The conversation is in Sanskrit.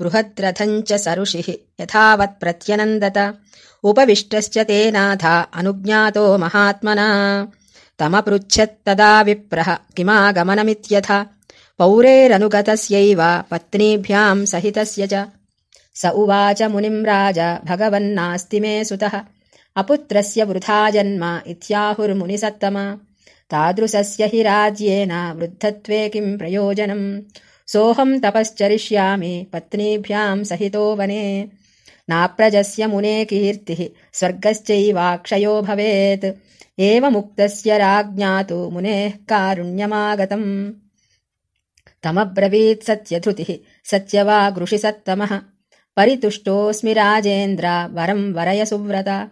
बृहद्रथम् च सरुषिः यथावत्प्रत्यनन्दत उपविष्टश्च तेनाथा अनुज्ञातो महात्मना। तमपृच्छत्तदा विप्रः किमागमनमित्यथा। पौरेरनुगतस्यैव पत्नीभ्याम् सहितस्य च। स उवाच मुनिम् राज भगवन्नास्ति मे सुतः। अपुत्रस्य वृथा जन्म इत्याहुर्मुनिसत्तम। तादृशस्य हि राज्येन वृद्धत्वे किम् प्रयोजनम् सोऽहम् तपश्चरिष्यामि पत्नीभ्याम् सहितो वने। नाप्रजस्य मुने कीर्तिः स्वर्गश्चैवाक्षयो भवेत्। एवमुक्तस्य राज्ञातु मुनेः कारुण्यमागतम्। तमब्रवीत् सत्यधृतिः सत्यवागृषिसत्तमः। परितुष्टोऽस्मि राजेन्द्र वरम् वरय सुव्रता